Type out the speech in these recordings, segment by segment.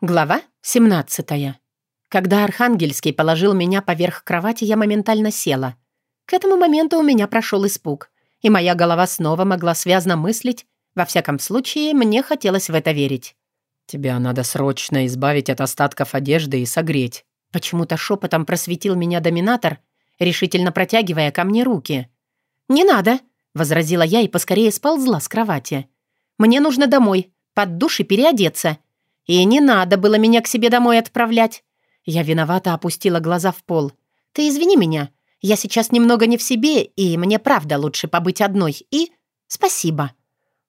Глава 17. Когда Архангельский положил меня поверх кровати, я моментально села. К этому моменту у меня прошел испуг, и моя голова снова могла связно мыслить. Во всяком случае, мне хотелось в это верить. «Тебя надо срочно избавить от остатков одежды и согреть». Почему-то шепотом просветил меня доминатор, решительно протягивая ко мне руки. «Не надо», — возразила я и поскорее сползла с кровати. «Мне нужно домой, под душ и переодеться». И не надо было меня к себе домой отправлять. Я виновато опустила глаза в пол. Ты извини меня. Я сейчас немного не в себе, и мне правда лучше побыть одной. И спасибо.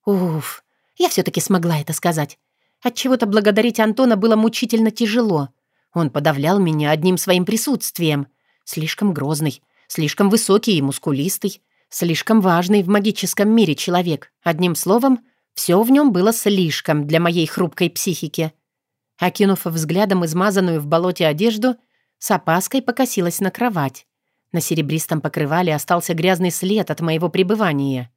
Уф, я все-таки смогла это сказать. Отчего-то благодарить Антона было мучительно тяжело. Он подавлял меня одним своим присутствием. Слишком грозный, слишком высокий и мускулистый, слишком важный в магическом мире человек. Одним словом, все в нем было слишком для моей хрупкой психики. Окинув взглядом измазанную в болоте одежду, с опаской покосилась на кровать. На серебристом покрывале остался грязный след от моего пребывания.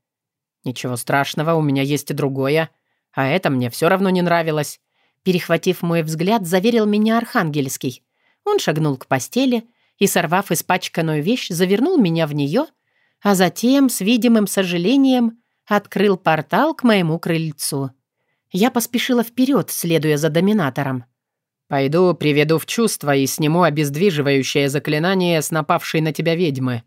«Ничего страшного, у меня есть и другое. А это мне все равно не нравилось». Перехватив мой взгляд, заверил меня Архангельский. Он шагнул к постели и, сорвав испачканную вещь, завернул меня в нее, а затем, с видимым сожалением, открыл портал к моему крыльцу. Я поспешила вперед, следуя за доминатором. «Пойду, приведу в чувство и сниму обездвиживающее заклинание с напавшей на тебя ведьмы».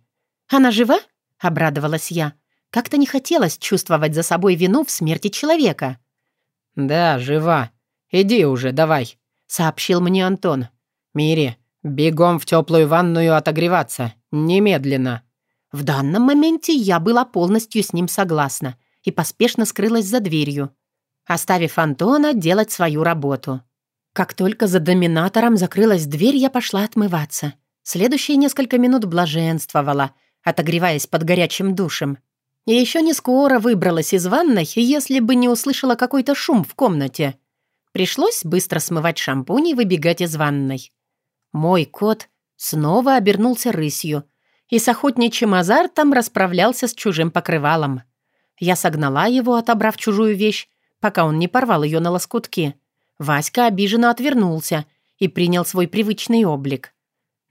«Она жива?» — обрадовалась я. Как-то не хотелось чувствовать за собой вину в смерти человека. «Да, жива. Иди уже, давай», — сообщил мне Антон. «Мири, бегом в теплую ванную отогреваться. Немедленно». В данном моменте я была полностью с ним согласна и поспешно скрылась за дверью, оставив Антона делать свою работу. Как только за доминатором закрылась дверь, я пошла отмываться. Следующие несколько минут блаженствовала, отогреваясь под горячим душем. И еще не скоро выбралась из ванной, если бы не услышала какой-то шум в комнате. Пришлось быстро смывать шампунь и выбегать из ванной. Мой кот снова обернулся рысью — и с охотничьим азартом расправлялся с чужим покрывалом. Я согнала его, отобрав чужую вещь, пока он не порвал ее на лоскутки. Васька обиженно отвернулся и принял свой привычный облик.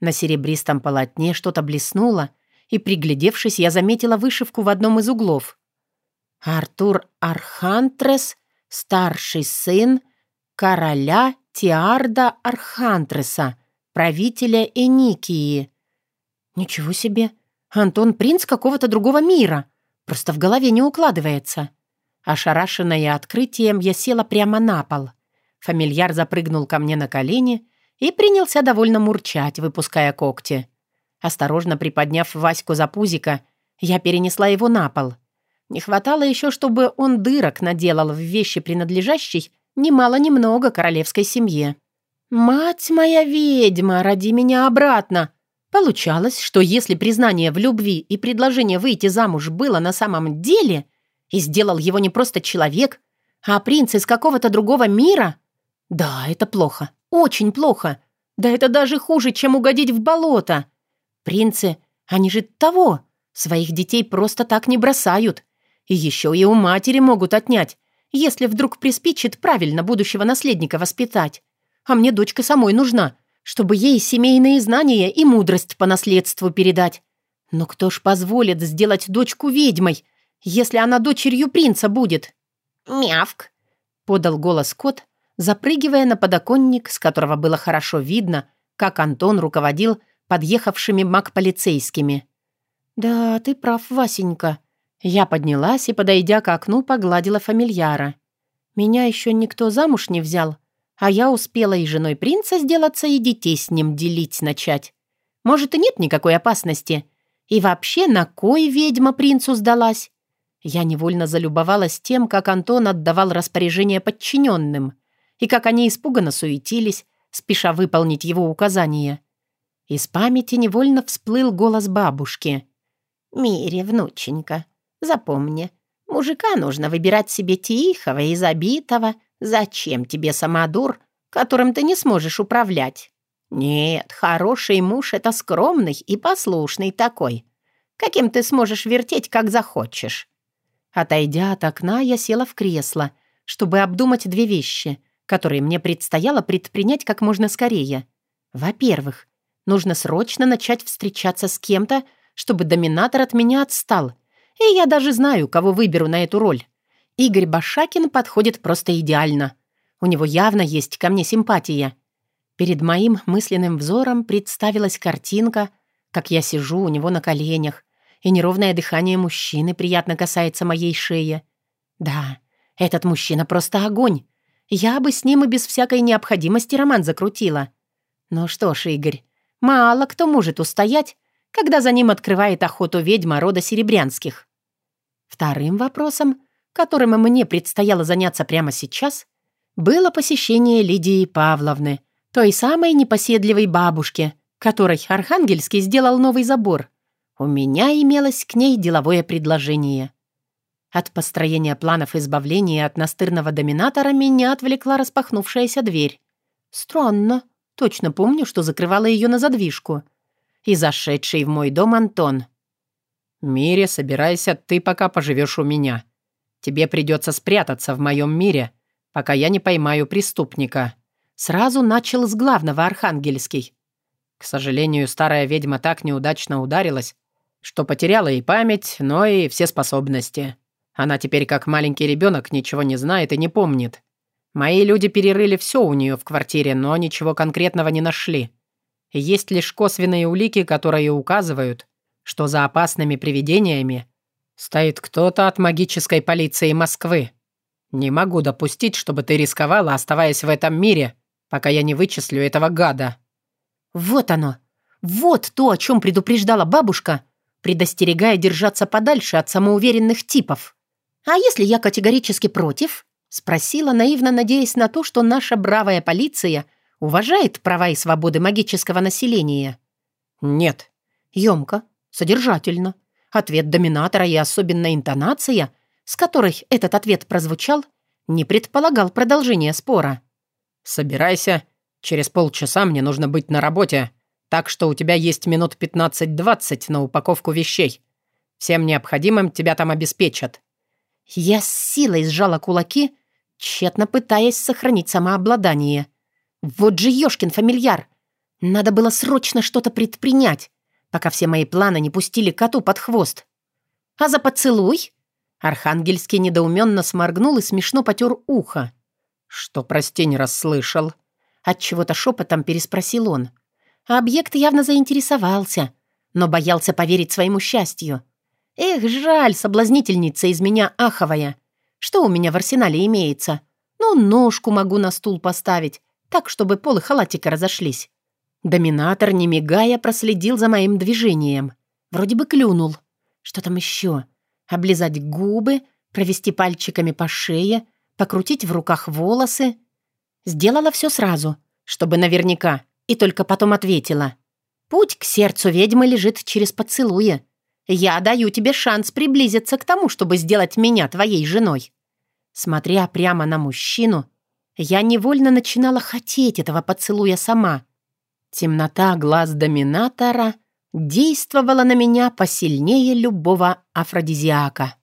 На серебристом полотне что-то блеснуло, и, приглядевшись, я заметила вышивку в одном из углов. «Артур Архантрес, старший сын короля Тиарда Архантреса, правителя Эникии», «Ничего себе! Антон принц какого-то другого мира! Просто в голове не укладывается!» Ошарашенная открытием, я села прямо на пол. Фамильяр запрыгнул ко мне на колени и принялся довольно мурчать, выпуская когти. Осторожно приподняв Ваську за пузико, я перенесла его на пол. Не хватало еще, чтобы он дырок наделал в вещи, принадлежащей немало-немного королевской семье. «Мать моя ведьма, роди меня обратно!» Получалось, что если признание в любви и предложение выйти замуж было на самом деле, и сделал его не просто человек, а принц из какого-то другого мира, да, это плохо, очень плохо. Да это даже хуже, чем угодить в болото. Принцы, они же того, своих детей просто так не бросают. И еще и у матери могут отнять, если вдруг приспичит правильно будущего наследника воспитать. А мне дочка самой нужна, чтобы ей семейные знания и мудрость по наследству передать. Но кто ж позволит сделать дочку ведьмой, если она дочерью принца будет? «Мявк!» — подал голос кот, запрыгивая на подоконник, с которого было хорошо видно, как Антон руководил подъехавшими маг-полицейскими. «Да, ты прав, Васенька». Я поднялась и, подойдя к окну, погладила фамильяра. «Меня еще никто замуж не взял, а я успела и женой принца сделаться, и детей с ним делить начать. Может, и нет никакой опасности. И вообще, на кой ведьма принцу сдалась? Я невольно залюбовалась тем, как Антон отдавал распоряжение подчиненным, и как они испуганно суетились, спеша выполнить его указания. Из памяти невольно всплыл голос бабушки. «Мире, внученька, запомни, мужика нужно выбирать себе тихого и забитого, Зачем тебе самодур, которым ты не сможешь управлять? Нет, хороший муж — это скромный и послушный такой, каким ты сможешь вертеть, как захочешь. Отойдя от окна, я села в кресло, чтобы обдумать две вещи которые мне предстояло предпринять как можно скорее. Во-первых, нужно срочно начать встречаться с кем-то, чтобы доминатор от меня отстал. И я даже знаю, кого выберу на эту роль. Игорь Башакин подходит просто идеально. У него явно есть ко мне симпатия. Перед моим мысленным взором представилась картинка, как я сижу у него на коленях, и неровное дыхание мужчины приятно касается моей шеи. Да, этот мужчина просто огонь. Я бы с ним и без всякой необходимости роман закрутила. Ну что ж, Игорь, мало кто может устоять, когда за ним открывает охоту ведьма рода Серебрянских. Вторым вопросом, которым мне предстояло заняться прямо сейчас, было посещение Лидии Павловны, той самой непоседливой бабушки, которой Архангельский сделал новый забор. У меня имелось к ней деловое предложение. От построения планов избавления от настырного доминатора меня отвлекла распахнувшаяся дверь. Странно. Точно помню, что закрывала ее на задвижку. И зашедший в мой дом Антон. «Мире, собирайся, ты пока поживешь у меня. Тебе придется спрятаться в моем мире, пока я не поймаю преступника». Сразу начал с главного Архангельский. К сожалению, старая ведьма так неудачно ударилась, что потеряла и память, но и все способности. Она теперь как маленький ребенок ничего не знает и не помнит. Мои люди перерыли все у нее в квартире, но ничего конкретного не нашли. Есть лишь косвенные улики, которые указывают, что за опасными привидениями стоит кто-то от магической полиции Москвы. Не могу допустить, чтобы ты рисковала, оставаясь в этом мире, пока я не вычислю этого гада». «Вот оно! Вот то, о чем предупреждала бабушка, предостерегая держаться подальше от самоуверенных типов. А если я категорически против?» — спросила, наивно надеясь на то, что наша бравая полиция уважает права и свободы магического населения. «Нет». Емко, содержательно. Ответ доминатора и особенно интонация, с которой этот ответ прозвучал, не предполагал продолжения спора. «Собирайся. Через полчаса мне нужно быть на работе, так что у тебя есть минут 15-20 на упаковку вещей. Всем необходимым тебя там обеспечат». Я с силой сжала кулаки, тщетно пытаясь сохранить самообладание. Вот же ёшкин фамильяр! Надо было срочно что-то предпринять пока все мои планы не пустили коту под хвост. «А за поцелуй?» Архангельский недоуменно сморгнул и смешно потер ухо. «Что, прости, не расслышал?» Отчего-то шепотом переспросил он. А объект явно заинтересовался, но боялся поверить своему счастью. «Эх, жаль, соблазнительница из меня аховая. Что у меня в арсенале имеется? Ну, ножку могу на стул поставить, так, чтобы полы халатика разошлись. Доминатор, не мигая, проследил за моим движением. Вроде бы клюнул. Что там еще? Облизать губы, провести пальчиками по шее, покрутить в руках волосы. Сделала все сразу, чтобы наверняка, и только потом ответила. «Путь к сердцу ведьмы лежит через поцелуя. Я даю тебе шанс приблизиться к тому, чтобы сделать меня твоей женой». Смотря прямо на мужчину, я невольно начинала хотеть этого поцелуя сама — Темнота глаз доминатора действовала на меня посильнее любого афродизиака.